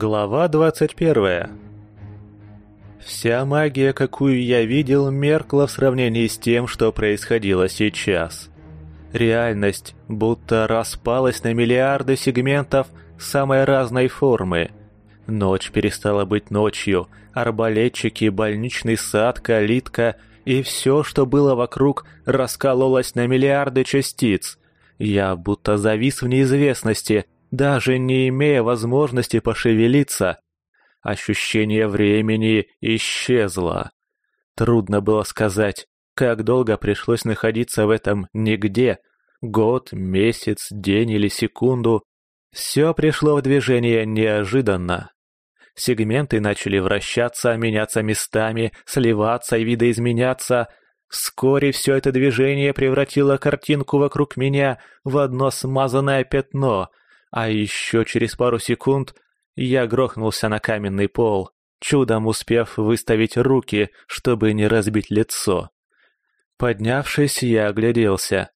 Глава 21 Вся магия, какую я видел, меркла в сравнении с тем, что происходило сейчас. Реальность будто распалась на миллиарды сегментов самой разной формы. Ночь перестала быть ночью, арбалетчики, больничный сад, калитка и все, что было вокруг, раскололось на миллиарды частиц. Я будто завис в неизвестности – даже не имея возможности пошевелиться. Ощущение времени исчезло. Трудно было сказать, как долго пришлось находиться в этом нигде. Год, месяц, день или секунду. Все пришло в движение неожиданно. Сегменты начали вращаться, меняться местами, сливаться и видоизменяться. Вскоре все это движение превратило картинку вокруг меня в одно смазанное пятно, а еще через пару секунд я грохнулся на каменный пол, чудом успев выставить руки, чтобы не разбить лицо. Поднявшись, я огляделся.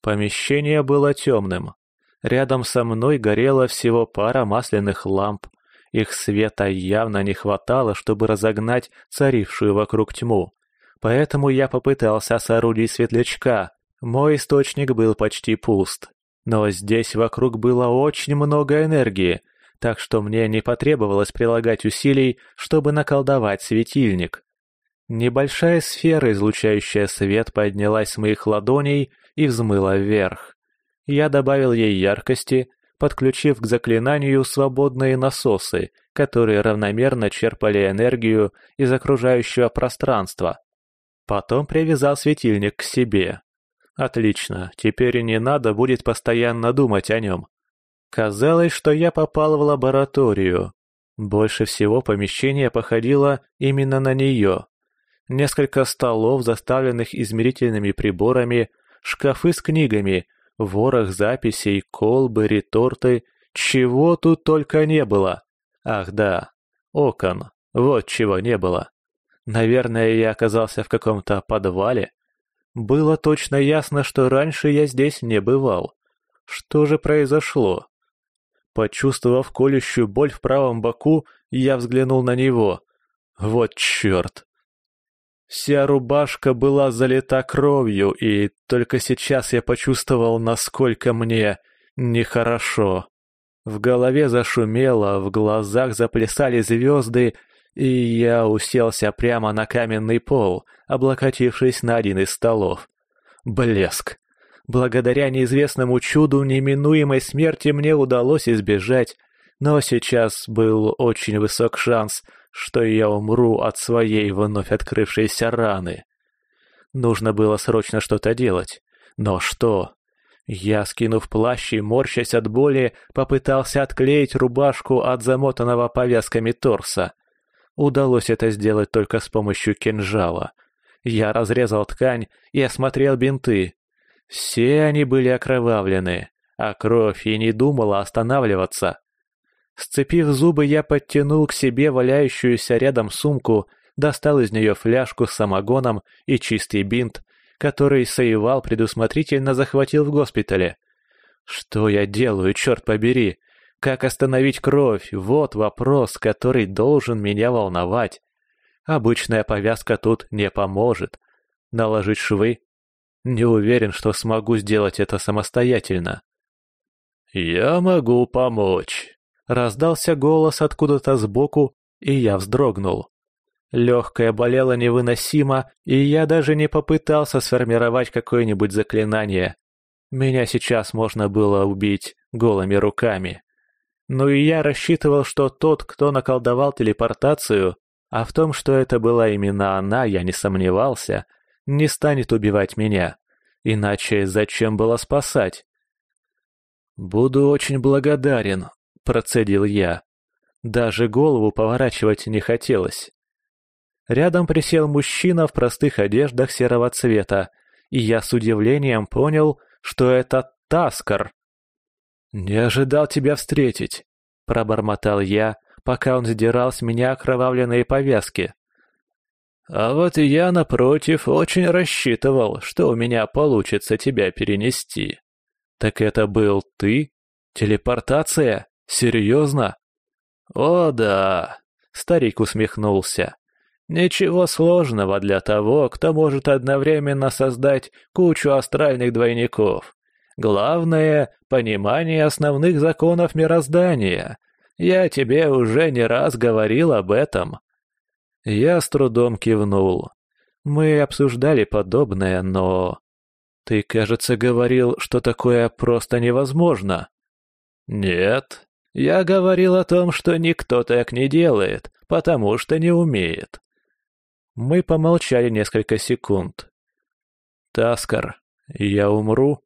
Помещение было темным. Рядом со мной горела всего пара масляных ламп. Их света явно не хватало, чтобы разогнать царившую вокруг тьму. Поэтому я попытался соорудить светлячка. Мой источник был почти пуст. Но здесь вокруг было очень много энергии, так что мне не потребовалось прилагать усилий, чтобы наколдовать светильник. Небольшая сфера, излучающая свет, поднялась с моих ладоней и взмыла вверх. Я добавил ей яркости, подключив к заклинанию свободные насосы, которые равномерно черпали энергию из окружающего пространства. Потом привязал светильник к себе. Отлично, теперь и не надо будет постоянно думать о нем. Казалось, что я попал в лабораторию. Больше всего помещение походило именно на нее. Несколько столов, заставленных измерительными приборами, шкафы с книгами, ворох записей, колбы, реторты, чего тут только не было. Ах да, окон, вот чего не было. Наверное, я оказался в каком-то подвале. Было точно ясно, что раньше я здесь не бывал. Что же произошло? Почувствовав колющую боль в правом боку, я взглянул на него. Вот черт! Вся рубашка была залита кровью, и только сейчас я почувствовал, насколько мне нехорошо. В голове зашумело, в глазах заплясали звезды, и я уселся прямо на каменный пол, облокотившись на один из столов. Блеск! Благодаря неизвестному чуду неминуемой смерти мне удалось избежать, но сейчас был очень высок шанс, что я умру от своей вновь открывшейся раны. Нужно было срочно что-то делать. Но что? Я, скинув плащ и морщась от боли, попытался отклеить рубашку от замотанного повязками торса — Удалось это сделать только с помощью кинжала. Я разрезал ткань и осмотрел бинты. Все они были окровавлены, а кровь и не думала останавливаться. Сцепив зубы, я подтянул к себе валяющуюся рядом сумку, достал из нее фляжку с самогоном и чистый бинт, который саевал предусмотрительно захватил в госпитале. Что я делаю, черт побери? Как остановить кровь – вот вопрос, который должен меня волновать. Обычная повязка тут не поможет. Наложить швы? Не уверен, что смогу сделать это самостоятельно. «Я могу помочь», — раздался голос откуда-то сбоку, и я вздрогнул. Легкое болело невыносимо, и я даже не попытался сформировать какое-нибудь заклинание. Меня сейчас можно было убить голыми руками. Но и я рассчитывал, что тот, кто наколдовал телепортацию, а в том, что это была именно она, я не сомневался, не станет убивать меня. Иначе зачем было спасать? «Буду очень благодарен», — процедил я. Даже голову поворачивать не хотелось. Рядом присел мужчина в простых одеждах серого цвета, и я с удивлением понял, что это Таскар, «Не ожидал тебя встретить», — пробормотал я, пока он сдирал с меня окровавленные повязки. «А вот и я, напротив, очень рассчитывал, что у меня получится тебя перенести». «Так это был ты? Телепортация? Серьезно?» «О да», — старик усмехнулся. «Ничего сложного для того, кто может одновременно создать кучу астральных двойников. Главное — понимание основных законов мироздания. Я тебе уже не раз говорил об этом». Я с трудом кивнул. Мы обсуждали подобное, но... Ты, кажется, говорил, что такое просто невозможно. Нет, я говорил о том, что никто так не делает, потому что не умеет. Мы помолчали несколько секунд. Таскар, я умру?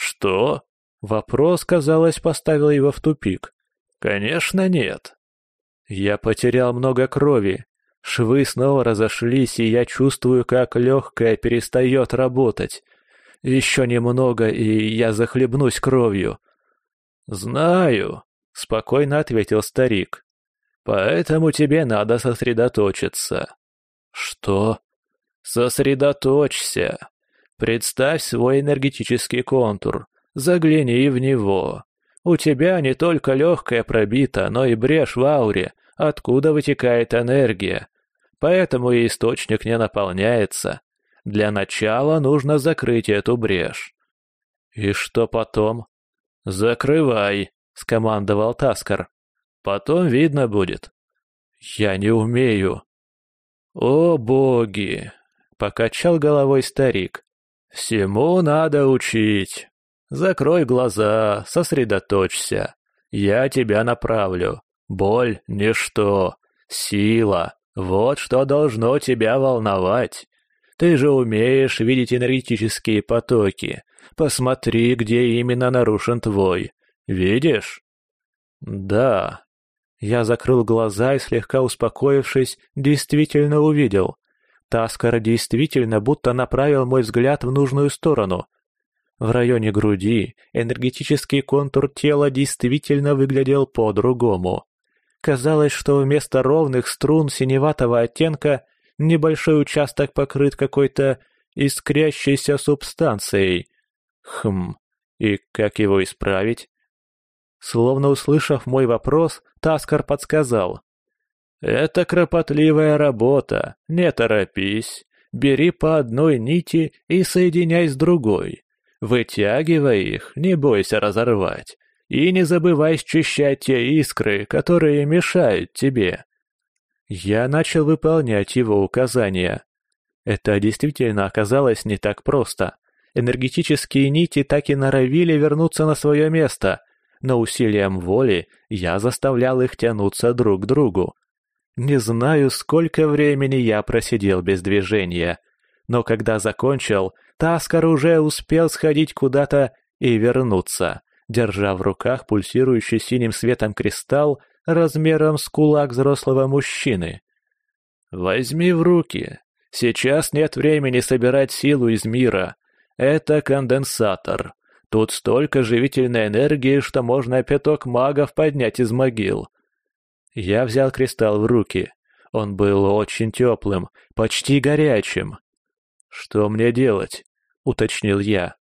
«Что?» Вопрос, казалось, поставил его в тупик. «Конечно нет». Я потерял много крови. Швы снова разошлись, и я чувствую, как легкое перестает работать. Еще немного, и я захлебнусь кровью. «Знаю», — спокойно ответил старик. «Поэтому тебе надо сосредоточиться». «Что?» «Сосредоточься», Представь свой энергетический контур, загляни в него. У тебя не только легкая пробита, но и брешь в ауре, откуда вытекает энергия. Поэтому и источник не наполняется. Для начала нужно закрыть эту брешь. И что потом? Закрывай, скомандовал Таскар. Потом видно будет. Я не умею. О боги, покачал головой старик. «Всему надо учить. Закрой глаза, сосредоточься. Я тебя направлю. Боль — ничто. Сила — вот что должно тебя волновать. Ты же умеешь видеть энергетические потоки. Посмотри, где именно нарушен твой. Видишь?» «Да». Я закрыл глаза и, слегка успокоившись, действительно увидел. Таскар действительно будто направил мой взгляд в нужную сторону. В районе груди энергетический контур тела действительно выглядел по-другому. Казалось, что вместо ровных струн синеватого оттенка небольшой участок покрыт какой-то искрящейся субстанцией. Хм, и как его исправить? Словно услышав мой вопрос, Таскар подсказал. «Это кропотливая работа, не торопись. Бери по одной нити и соединяй с другой. Вытягивай их, не бойся разорвать. И не забывай счищать те искры, которые мешают тебе». Я начал выполнять его указания. Это действительно оказалось не так просто. Энергетические нити так и норовили вернуться на свое место, но усилием воли я заставлял их тянуться друг к другу, не знаю, сколько времени я просидел без движения, но когда закончил, Таскар уже успел сходить куда-то и вернуться, держа в руках пульсирующий синим светом кристалл размером с кулак взрослого мужчины. «Возьми в руки. Сейчас нет времени собирать силу из мира. Это конденсатор. Тут столько живительной энергии, что можно пяток магов поднять из могил. Я взял кристалл в руки. Он был очень теплым, почти горячим. «Что мне делать?» — уточнил я.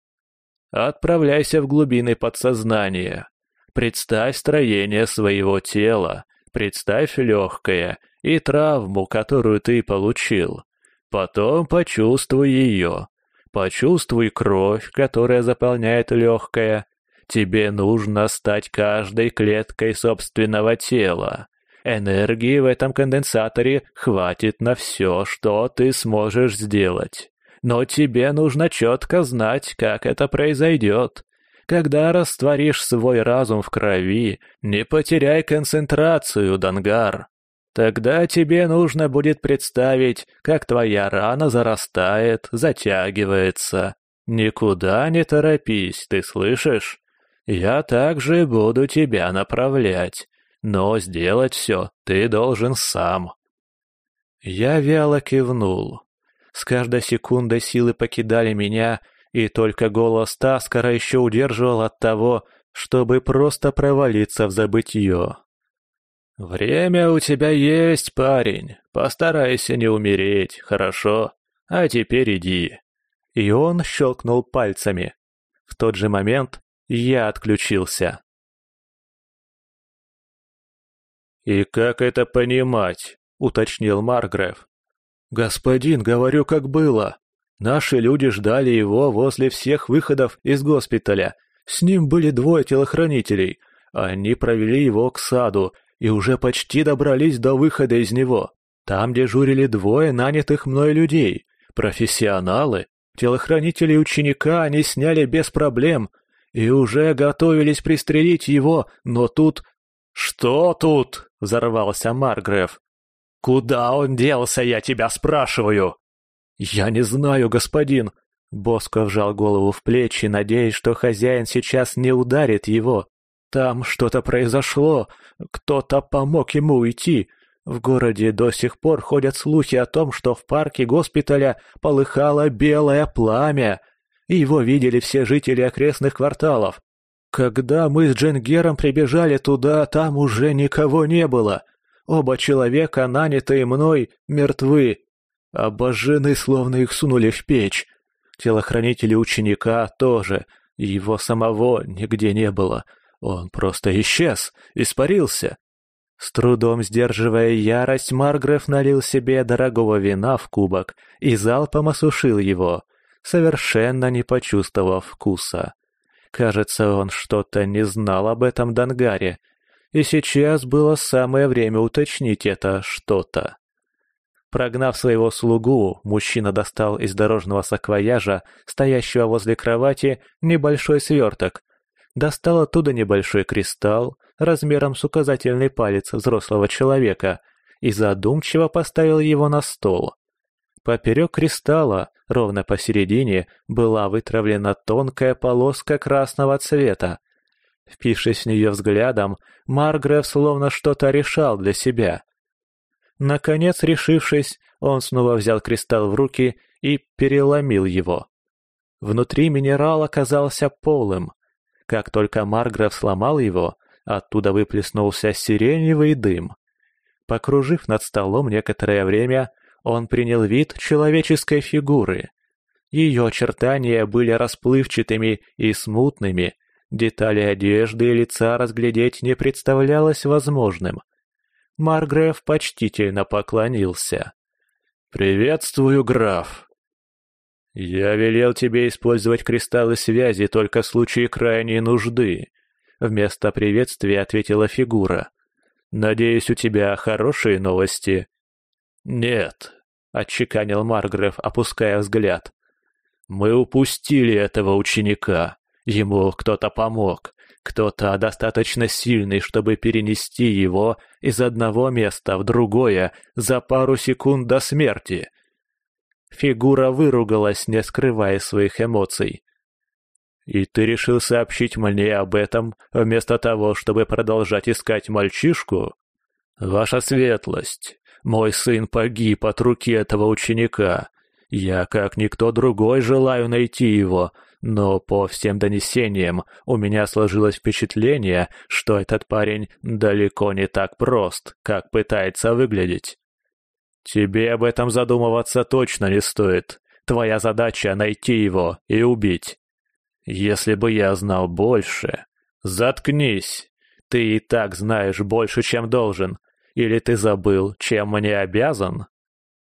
«Отправляйся в глубины подсознания. Представь строение своего тела, представь легкое и травму, которую ты получил. Потом почувствуй ее. Почувствуй кровь, которая заполняет легкое. Тебе нужно стать каждой клеткой собственного тела. Энергии в этом конденсаторе хватит на все, что ты сможешь сделать. Но тебе нужно четко знать, как это произойдет. Когда растворишь свой разум в крови, не потеряй концентрацию, Дангар. Тогда тебе нужно будет представить, как твоя рана зарастает, затягивается. Никуда не торопись, ты слышишь? Я также буду тебя направлять но сделать все ты должен сам». Я вяло кивнул. С каждой секундой силы покидали меня, и только голос Таскара еще удерживал от того, чтобы просто провалиться в забытье. «Время у тебя есть, парень. Постарайся не умереть, хорошо? А теперь иди». И он щелкнул пальцами. В тот же момент я отключился. «И как это понимать?» — уточнил Маргрев. «Господин, говорю, как было. Наши люди ждали его возле всех выходов из госпиталя. С ним были двое телохранителей. Они провели его к саду и уже почти добрались до выхода из него. Там дежурили двое нанятых мной людей. Профессионалы. Телохранители ученика они сняли без проблем и уже готовились пристрелить его, но тут... «Что тут?» — взорвался Маргреф. «Куда он делся, я тебя спрашиваю?» «Я не знаю, господин!» Боско вжал голову в плечи, надеясь, что хозяин сейчас не ударит его. «Там что-то произошло, кто-то помог ему уйти. В городе до сих пор ходят слухи о том, что в парке госпиталя полыхало белое пламя. Его видели все жители окрестных кварталов. Когда мы с Дженгером прибежали туда, там уже никого не было. Оба человека, нанятые мной, мертвы. Обожжены, словно их сунули в печь. Телохранители ученика тоже. Его самого нигде не было. Он просто исчез, испарился. С трудом сдерживая ярость, Маргреф налил себе дорогого вина в кубок и залпом осушил его, совершенно не почувствовав вкуса. Кажется, он что-то не знал об этом Дангаре, и сейчас было самое время уточнить это что-то. Прогнав своего слугу, мужчина достал из дорожного саквояжа, стоящего возле кровати, небольшой сверток. Достал оттуда небольшой кристалл размером с указательный палец взрослого человека и задумчиво поставил его на стол. Поперек кристалла Ровно посередине была вытравлена тонкая полоска красного цвета. Впившись в нее взглядом, Маргрев словно что-то решал для себя. Наконец, решившись, он снова взял кристалл в руки и переломил его. Внутри минерал оказался полым. Как только Маргрев сломал его, оттуда выплеснулся сиреневый дым. Покружив над столом некоторое время, он принял вид человеческой фигуры. Ее очертания были расплывчатыми и смутными, детали одежды и лица разглядеть не представлялось возможным. Маргреф почтительно поклонился. «Приветствую, граф!» «Я велел тебе использовать кристаллы связи только в случае крайней нужды», — вместо приветствия ответила фигура. «Надеюсь, у тебя хорошие новости». «Нет», — отчеканил Маргреф, опуская взгляд. «Мы упустили этого ученика. Ему кто-то помог, кто-то достаточно сильный, чтобы перенести его из одного места в другое за пару секунд до смерти». Фигура выругалась, не скрывая своих эмоций. «И ты решил сообщить мне об этом, вместо того, чтобы продолжать искать мальчишку?» «Ваша светлость, мой сын погиб от руки этого ученика. Я, как никто другой, желаю найти его, но по всем донесениям у меня сложилось впечатление, что этот парень далеко не так прост, как пытается выглядеть. Тебе об этом задумываться точно не стоит. Твоя задача — найти его и убить. Если бы я знал больше... Заткнись! Ты и так знаешь больше, чем должен. Или ты забыл, чем мне обязан?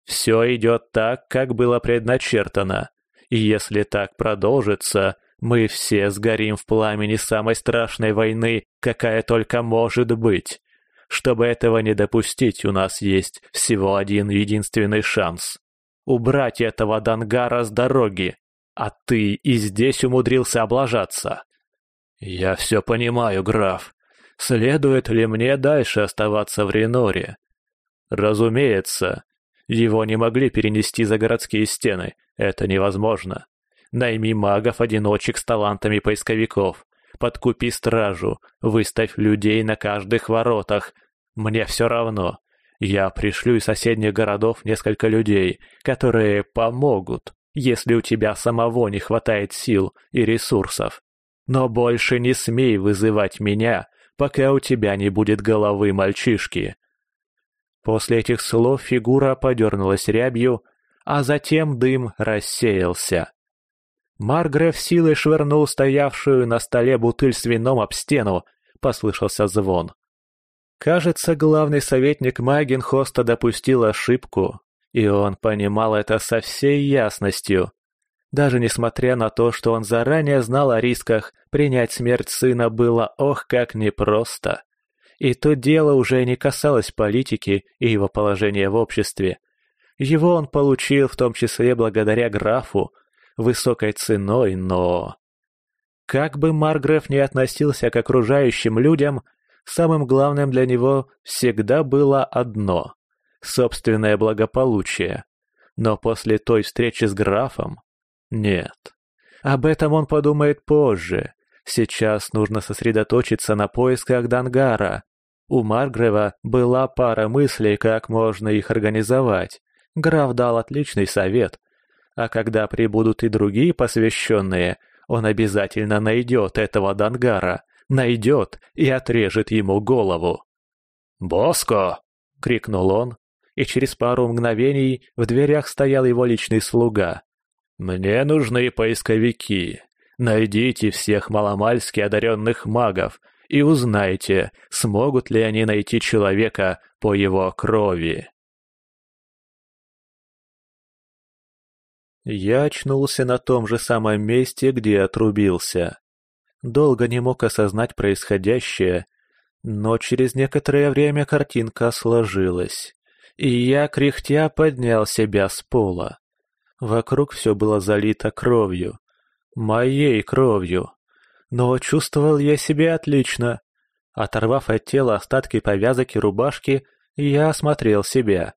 Все идет так, как было предначертано. И если так продолжится, мы все сгорим в пламени самой страшной войны, какая только может быть. Чтобы этого не допустить, у нас есть всего один единственный шанс. Убрать этого Дангара с дороги. А ты и здесь умудрился облажаться. Я все понимаю, граф следует ли мне дальше оставаться в Реноре. Разумеется, его не могли перенести за городские стены, это невозможно. Найми магов-одиночек с талантами поисковиков, подкупи стражу, выставь людей на каждых воротах. Мне все равно. Я пришлю из соседних городов несколько людей, которые помогут, если у тебя самого не хватает сил и ресурсов. Но больше не смей вызывать меня пока у тебя не будет головы мальчишки». После этих слов фигура подернулась рябью, а затем дым рассеялся. Маргреф силой швырнул стоявшую на столе бутыль с вином об стену, послышался звон. Кажется, главный советник Магенхоста допустил ошибку, и он понимал это со всей ясностью. Даже несмотря на то, что он заранее знал о рисках, Принять смерть сына было ох как непросто. И то дело уже не касалось политики и его положения в обществе. Его он получил в том числе благодаря графу, высокой ценой, но... Как бы Маргреф не относился к окружающим людям, самым главным для него всегда было одно — собственное благополучие. Но после той встречи с графом — нет. Об этом он подумает позже, Сейчас нужно сосредоточиться на поисках Дангара. У Маргрева была пара мыслей, как можно их организовать. Граф дал отличный совет. А когда прибудут и другие посвященные, он обязательно найдет этого Дангара. Найдет и отрежет ему голову. «Боско!» — крикнул он, и через пару мгновений в дверях стоял его личный слуга. «Мне нужны поисковики. Найдите всех маломальски одаренных магов и узнайте, смогут ли они найти человека по его крови. Я очнулся на том же самом месте, где отрубился. Долго не мог осознать происходящее, но через некоторое время картинка сложилась, и я, кряхтя, поднял себя с пола. Вокруг все было залито кровью. Моей кровью. Но чувствовал я себя отлично. Оторвав от тела остатки повязок и рубашки, я осмотрел себя.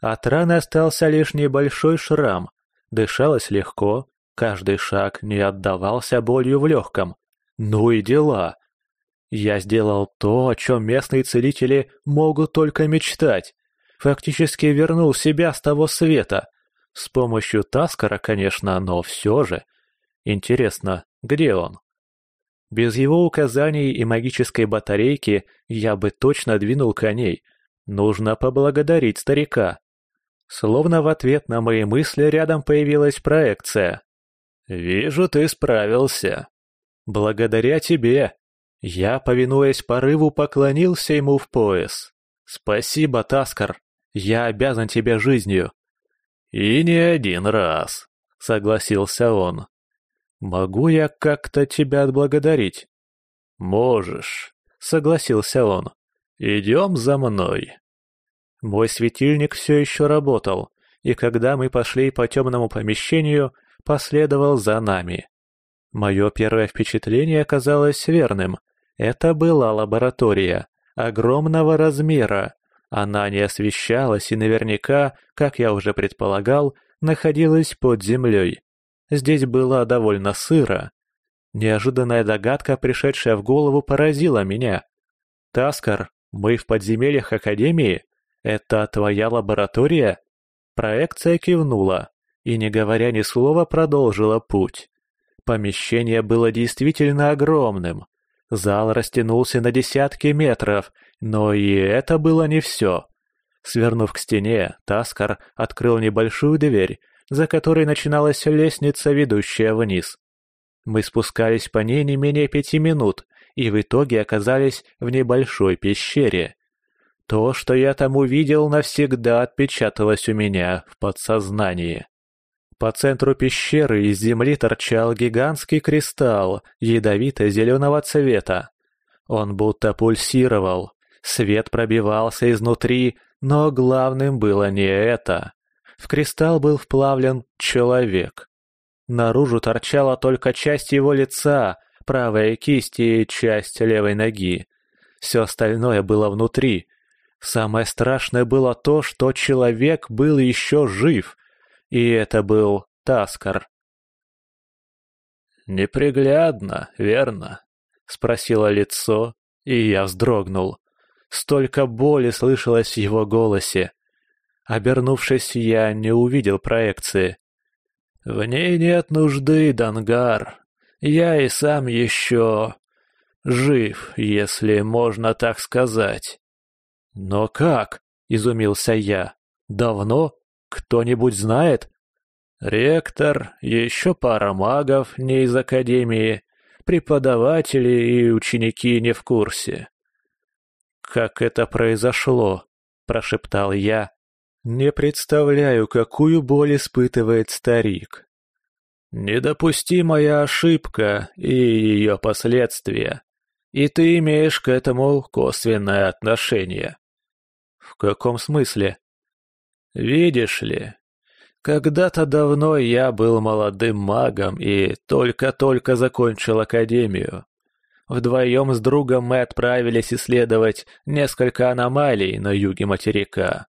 От раны остался лишь небольшой шрам. Дышалось легко, каждый шаг не отдавался болью в легком. Ну и дела. Я сделал то, о чем местные целители могут только мечтать. Фактически вернул себя с того света. С помощью Таскара, конечно, но все же. Интересно, где он? Без его указаний и магической батарейки я бы точно двинул коней. Нужно поблагодарить старика. Словно в ответ на мои мысли рядом появилась проекция. «Вижу, ты справился. Благодаря тебе». Я, повинуясь порыву, поклонился ему в пояс. «Спасибо, Таскар. Я обязан тебе жизнью». «И не один раз», — согласился он. «Могу я как-то тебя отблагодарить?» «Можешь», — согласился он. «Идем за мной». Мой светильник все еще работал, и когда мы пошли по темному помещению, последовал за нами. Мое первое впечатление оказалось верным. Это была лаборатория, огромного размера. Она не освещалась и наверняка, как я уже предполагал, находилась под землей. Здесь было довольно сыро. Неожиданная догадка, пришедшая в голову, поразила меня. «Таскар, мы в подземельях Академии? Это твоя лаборатория?» Проекция кивнула и, не говоря ни слова, продолжила путь. Помещение было действительно огромным. Зал растянулся на десятки метров, но и это было не все. Свернув к стене, Таскар открыл небольшую дверь, за которой начиналась лестница, ведущая вниз. Мы спускались по ней не менее пяти минут и в итоге оказались в небольшой пещере. То, что я там увидел, навсегда отпечаталось у меня в подсознании. По центру пещеры из земли торчал гигантский кристалл ядовито-зеленого цвета. Он будто пульсировал, свет пробивался изнутри, но главным было не это. В кристалл был вплавлен человек. Наружу торчала только часть его лица, правая кисть и часть левой ноги. Все остальное было внутри. Самое страшное было то, что человек был еще жив. И это был Таскар. «Неприглядно, верно?» — спросило лицо, и я вздрогнул. Столько боли слышалось в его голосе. Обернувшись, я не увидел проекции. «В ней нет нужды, Дангар. Я и сам еще... жив, если можно так сказать». «Но как?» — изумился я. «Давно? Кто-нибудь знает?» «Ректор, еще пара магов не из Академии, преподаватели и ученики не в курсе». «Как это произошло?» – прошептал я, не представляю, какую боль испытывает старик. Недопустимая ошибка и ее последствия. И ты имеешь к этому косвенное отношение. В каком смысле? Видишь ли, когда-то давно я был молодым магом и только-только закончил академию. Вдвоем с другом мы отправились исследовать несколько аномалий на юге материка.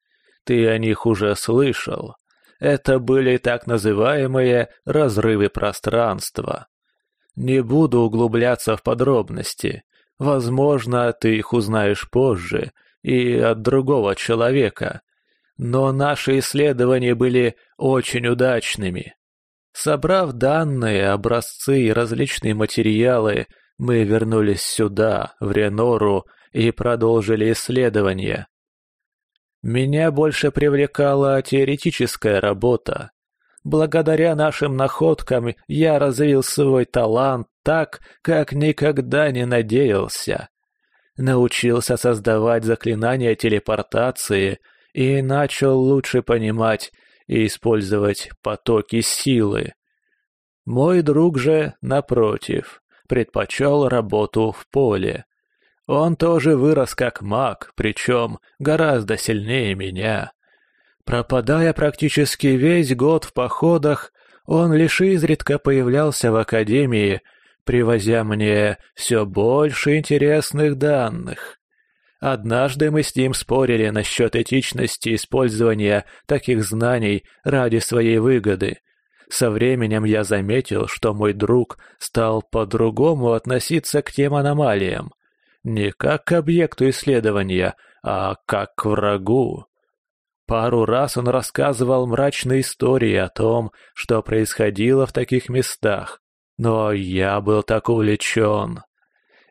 Ты о них уже слышал. Это были так называемые «разрывы пространства». Не буду углубляться в подробности. Возможно, ты их узнаешь позже и от другого человека. Но наши исследования были очень удачными. Собрав данные, образцы и различные материалы, мы вернулись сюда, в Ренору, и продолжили исследования. Меня больше привлекала теоретическая работа. Благодаря нашим находкам я развил свой талант так, как никогда не надеялся. Научился создавать заклинания телепортации и начал лучше понимать и использовать потоки силы. Мой друг же, напротив, предпочел работу в поле. Он тоже вырос как маг, причем гораздо сильнее меня. Пропадая практически весь год в походах, он лишь изредка появлялся в академии, привозя мне все больше интересных данных. Однажды мы с ним спорили насчет этичности использования таких знаний ради своей выгоды. Со временем я заметил, что мой друг стал по-другому относиться к тем аномалиям, не как к объекту исследования, а как к врагу. Пару раз он рассказывал мрачные истории о том, что происходило в таких местах, но я был так увлечен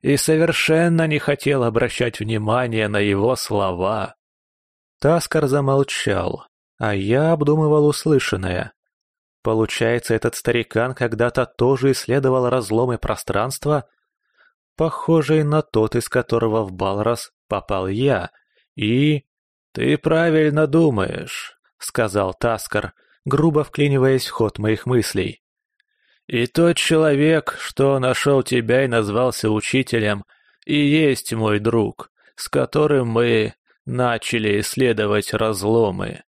и совершенно не хотел обращать внимания на его слова. Таскар замолчал, а я обдумывал услышанное. Получается, этот старикан когда-то тоже исследовал разломы пространства? похожий на тот, из которого в Балрас попал я, и... «Ты правильно думаешь», — сказал Таскар, грубо вклиниваясь в ход моих мыслей. «И тот человек, что нашел тебя и назвался учителем, и есть мой друг, с которым мы начали исследовать разломы».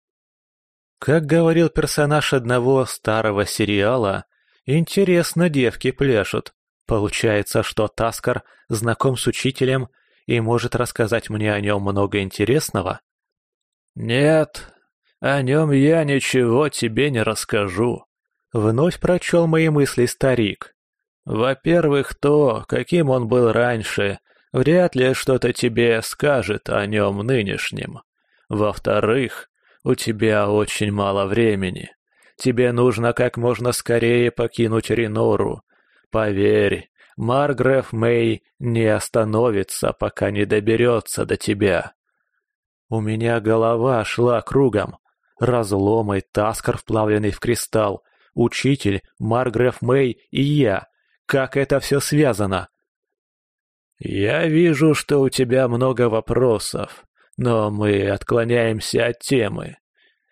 Как говорил персонаж одного старого сериала, интересно девки пляшут, Получается, что Таскар знаком с учителем и может рассказать мне о нем много интересного? Нет, о нем я ничего тебе не расскажу. Вновь прочел мои мысли старик. Во-первых, то, каким он был раньше, вряд ли что-то тебе скажет о нем нынешнем. Во-вторых, у тебя очень мало времени. Тебе нужно как можно скорее покинуть Ринору, Поверь, Маргреф Мэй не остановится, пока не доберется до тебя. У меня голова шла кругом. Разломы, таскар, вплавленный в кристалл, учитель, Маргреф Мэй и я. Как это все связано? Я вижу, что у тебя много вопросов, но мы отклоняемся от темы.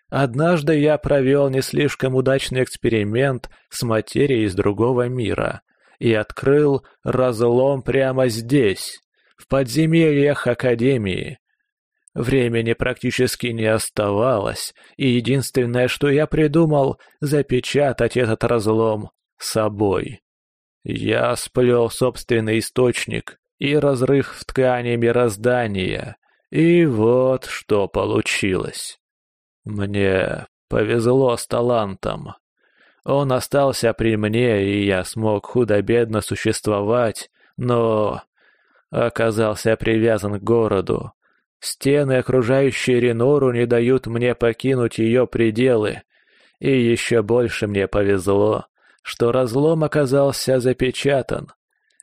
Однажды я провел не слишком удачный эксперимент с материей из другого мира — и открыл разлом прямо здесь, в подземельях Академии. Времени практически не оставалось, и единственное, что я придумал, запечатать этот разлом собой. Я сплел собственный источник и разрыв в ткани мироздания, и вот что получилось. Мне повезло с талантом. Он остался при мне, и я смог худо-бедно существовать, но оказался привязан к городу. Стены, окружающие Ренору, не дают мне покинуть ее пределы. И еще больше мне повезло, что разлом оказался запечатан.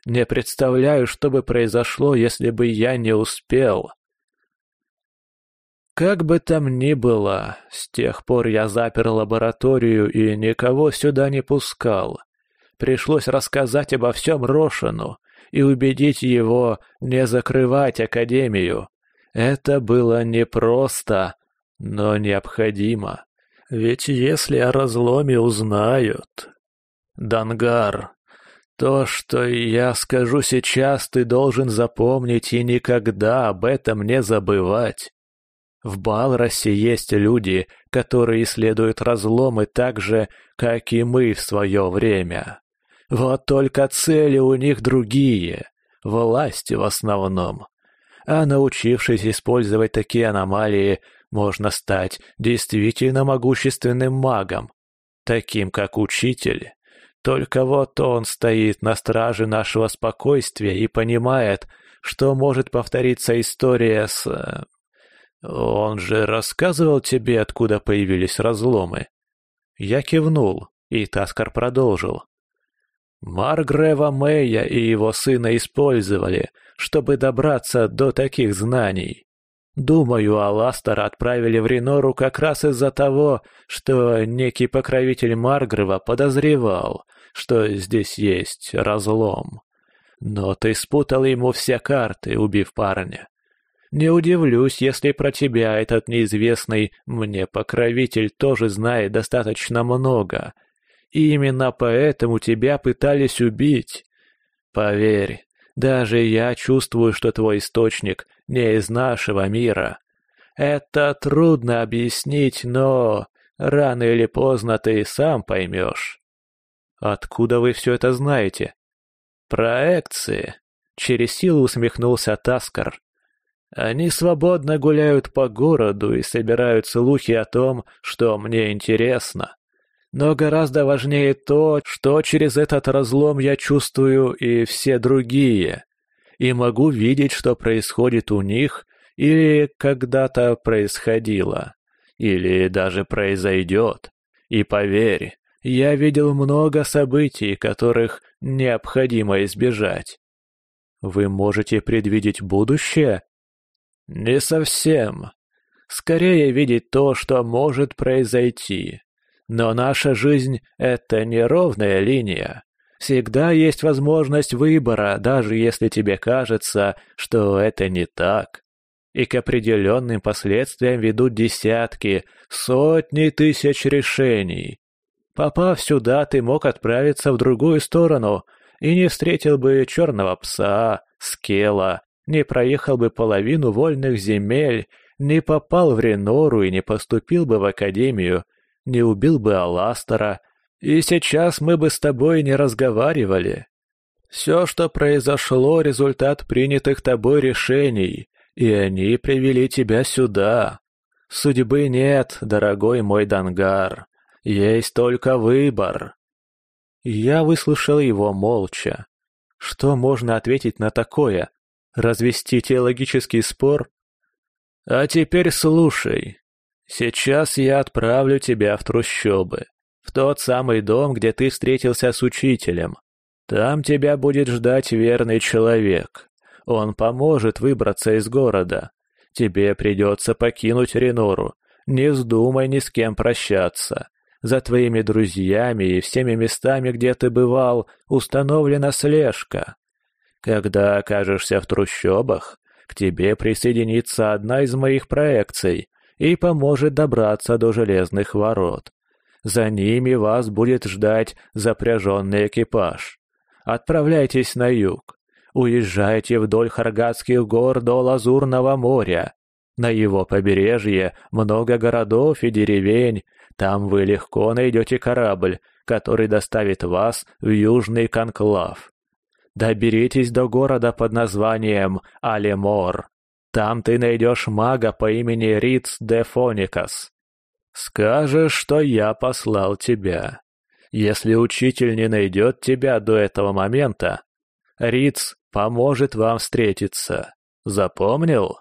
Не представляю, что бы произошло, если бы я не успел. Как бы там ни было, с тех пор я запер лабораторию и никого сюда не пускал. Пришлось рассказать обо всем Рошину и убедить его не закрывать Академию. Это было непросто, но необходимо. Ведь если о разломе узнают... Дангар, то, что я скажу сейчас, ты должен запомнить и никогда об этом не забывать. В Балросе есть люди, которые исследуют разломы так же, как и мы в свое время. Вот только цели у них другие, власти в основном. А научившись использовать такие аномалии, можно стать действительно могущественным магом, таким как учитель. Только вот он стоит на страже нашего спокойствия и понимает, что может повториться история с... Э, «Он же рассказывал тебе, откуда появились разломы?» Я кивнул, и Таскар продолжил. «Маргрева Мэя и его сына использовали, чтобы добраться до таких знаний. Думаю, Аластера отправили в Ренору как раз из-за того, что некий покровитель Маргрева подозревал, что здесь есть разлом. Но ты спутал ему все карты, убив парня. Не удивлюсь, если про тебя этот неизвестный мне покровитель тоже знает достаточно много. И именно поэтому тебя пытались убить. Поверь, даже я чувствую, что твой источник не из нашего мира. Это трудно объяснить, но рано или поздно ты и сам поймешь. Откуда вы все это знаете? Проекции. Через силу усмехнулся Таскар. Они свободно гуляют по городу и собирают слухи о том, что мне интересно. Но гораздо важнее то, что через этот разлом я чувствую и все другие. И могу видеть, что происходит у них или когда-то происходило. Или даже произойдет. И поверь, я видел много событий, которых необходимо избежать. Вы можете предвидеть будущее? «Не совсем. Скорее видеть то, что может произойти. Но наша жизнь — это неровная линия. Всегда есть возможность выбора, даже если тебе кажется, что это не так. И к определенным последствиям ведут десятки, сотни тысяч решений. Попав сюда, ты мог отправиться в другую сторону и не встретил бы черного пса, скела не проехал бы половину вольных земель, не попал в Ренору и не поступил бы в Академию, не убил бы Аластера, и сейчас мы бы с тобой не разговаривали. Все, что произошло, результат принятых тобой решений, и они привели тебя сюда. Судьбы нет, дорогой мой Дангар, есть только выбор. Я выслушал его молча. Что можно ответить на такое? Развести теологический спор? А теперь слушай. Сейчас я отправлю тебя в трущобы, в тот самый дом, где ты встретился с учителем. Там тебя будет ждать верный человек. Он поможет выбраться из города. Тебе придется покинуть Ренору. Не вздумай ни с кем прощаться. За твоими друзьями и всеми местами, где ты бывал, установлена слежка. Когда окажешься в трущобах, к тебе присоединится одна из моих проекций и поможет добраться до железных ворот. За ними вас будет ждать запряженный экипаж. Отправляйтесь на юг. Уезжайте вдоль Харгатских гор до Лазурного моря. На его побережье много городов и деревень. Там вы легко найдете корабль, который доставит вас в Южный Конклав. Доберитесь до города под названием Алимор. Там ты найдешь мага по имени Риц де Фоникас. Скажешь, что я послал тебя. Если учитель не найдет тебя до этого момента, Риц поможет вам встретиться. Запомнил?»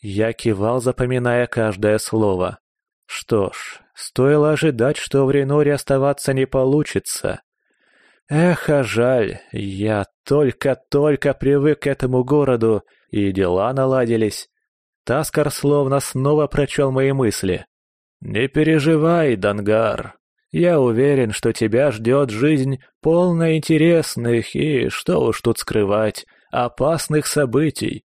Я кивал, запоминая каждое слово. Что ж, стоило ожидать, что в Реноре оставаться не получится. Эх, а жаль, я только-только привык к этому городу, и дела наладились. Таскар словно снова прочел мои мысли. «Не переживай, Дангар. Я уверен, что тебя ждет жизнь полна интересных и, что уж тут скрывать, опасных событий.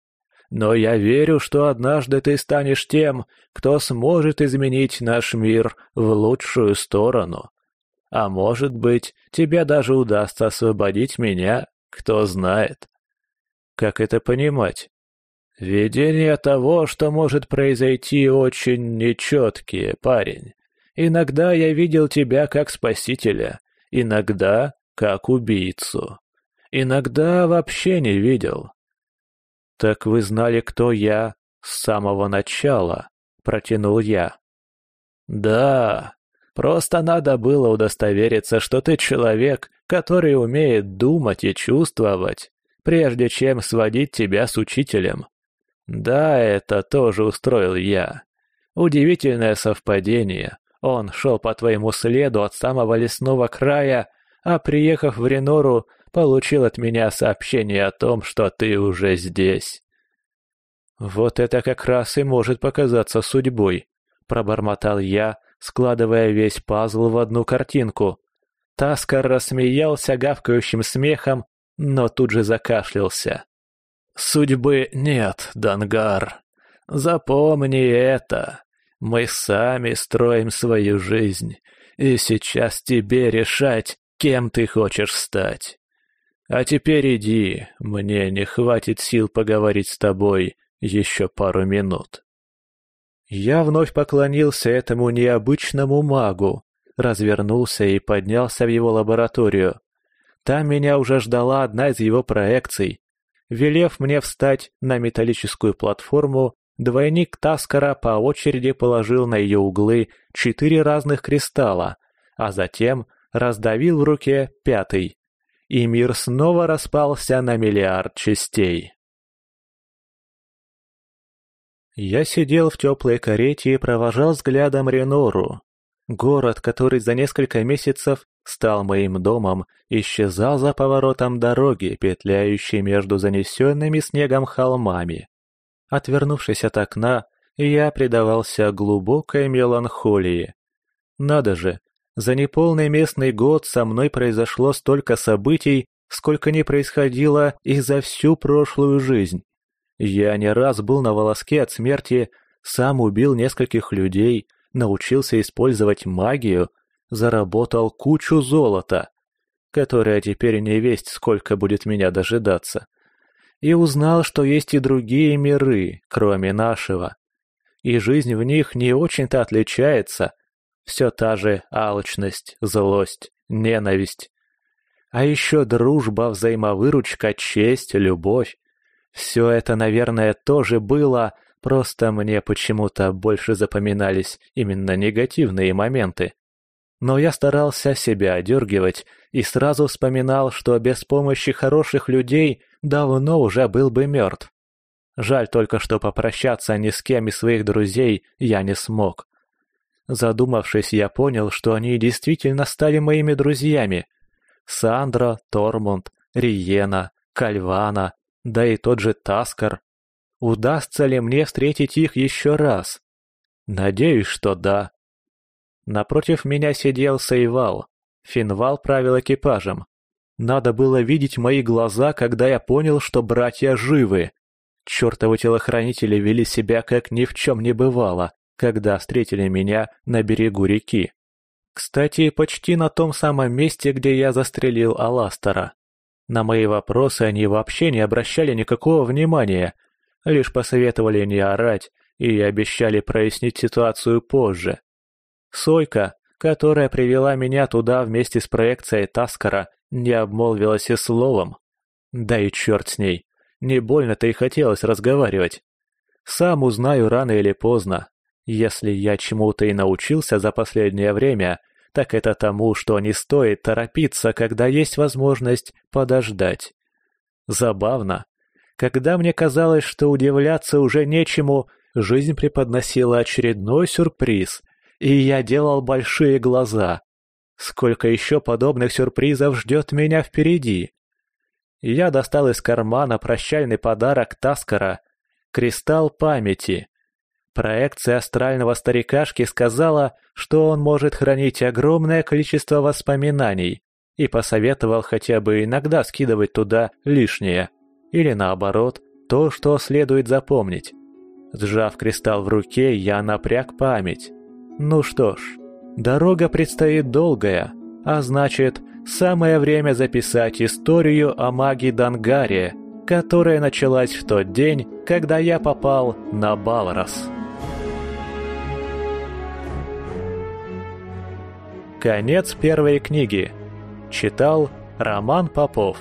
Но я верю, что однажды ты станешь тем, кто сможет изменить наш мир в лучшую сторону. А может быть, тебе даже удастся освободить меня, кто знает. Как это понимать? Видение того, что может произойти, очень нечеткие, парень. Иногда я видел тебя как спасителя, иногда как убийцу. Иногда вообще не видел. Так вы знали, кто я с самого начала, протянул я. Да, Просто надо было удостовериться, что ты человек, который умеет думать и чувствовать, прежде чем сводить тебя с учителем. Да, это тоже устроил я. Удивительное совпадение. Он шел по твоему следу от самого лесного края, а приехав в Ренору, получил от меня сообщение о том, что ты уже здесь. Вот это как раз и может показаться судьбой, пробормотал я, складывая весь пазл в одну картинку. Таскар рассмеялся гавкающим смехом, но тут же закашлялся. «Судьбы нет, Дангар. Запомни это. Мы сами строим свою жизнь, и сейчас тебе решать, кем ты хочешь стать. А теперь иди, мне не хватит сил поговорить с тобой еще пару минут». Я вновь поклонился этому необычному магу, развернулся и поднялся в его лабораторию. Там меня уже ждала одна из его проекций. Велев мне встать на металлическую платформу, двойник Таскара по очереди положил на ее углы четыре разных кристалла, а затем раздавил в руке пятый. И мир снова распался на миллиард частей. Я сидел в теплой карете и провожал взглядом Ренору. Город, который за несколько месяцев стал моим домом, исчезал за поворотом дороги, петляющей между занесенными снегом холмами. Отвернувшись от окна, я предавался глубокой меланхолии. Надо же, за неполный местный год со мной произошло столько событий, сколько не происходило и за всю прошлую жизнь. Я не раз был на волоске от смерти, сам убил нескольких людей, научился использовать магию, заработал кучу золота, которое теперь не весть сколько будет меня дожидаться. И узнал, что есть и другие миры, кроме нашего. И жизнь в них не очень-то отличается. Все та же алчность, злость, ненависть. А еще дружба, взаимовыручка, честь, любовь. Все это, наверное, тоже было, просто мне почему-то больше запоминались именно негативные моменты. Но я старался себя одергивать и сразу вспоминал, что без помощи хороших людей давно уже был бы мертв. Жаль только, что попрощаться ни с кем из своих друзей я не смог. Задумавшись, я понял, что они действительно стали моими друзьями. Сандра, Тормунд, Риена, Кальвана, да и тот же Таскар. Удастся ли мне встретить их еще раз? Надеюсь, что да. Напротив меня сидел Сейвал. Финвал правил экипажем. Надо было видеть мои глаза, когда я понял, что братья живы. Чёртовы телохранители вели себя, как ни в чем не бывало, когда встретили меня на берегу реки. Кстати, почти на том самом месте, где я застрелил Аластера. На мои вопросы они вообще не обращали никакого внимания, лишь посоветовали не орать и обещали прояснить ситуацию позже. Сойка, которая привела меня туда вместе с проекцией Таскара, не обмолвилась и словом. Да и черт с ней, не больно-то и хотелось разговаривать. Сам узнаю рано или поздно. Если я чему-то и научился за последнее время — так это тому, что не стоит торопиться, когда есть возможность подождать. Забавно. Когда мне казалось, что удивляться уже нечему, жизнь преподносила очередной сюрприз, и я делал большие глаза. Сколько еще подобных сюрпризов ждет меня впереди? Я достал из кармана прощальный подарок Таскара — кристалл памяти. Проекция астрального старикашки сказала, что он может хранить огромное количество воспоминаний и посоветовал хотя бы иногда скидывать туда лишнее, или наоборот, то, что следует запомнить. Сжав кристалл в руке, я напряг память. Ну что ж, дорога предстоит долгая, а значит, самое время записать историю о магии Дангария, которая началась в тот день, когда я попал на Балрос. Конец первой книги. Читал Роман Попов.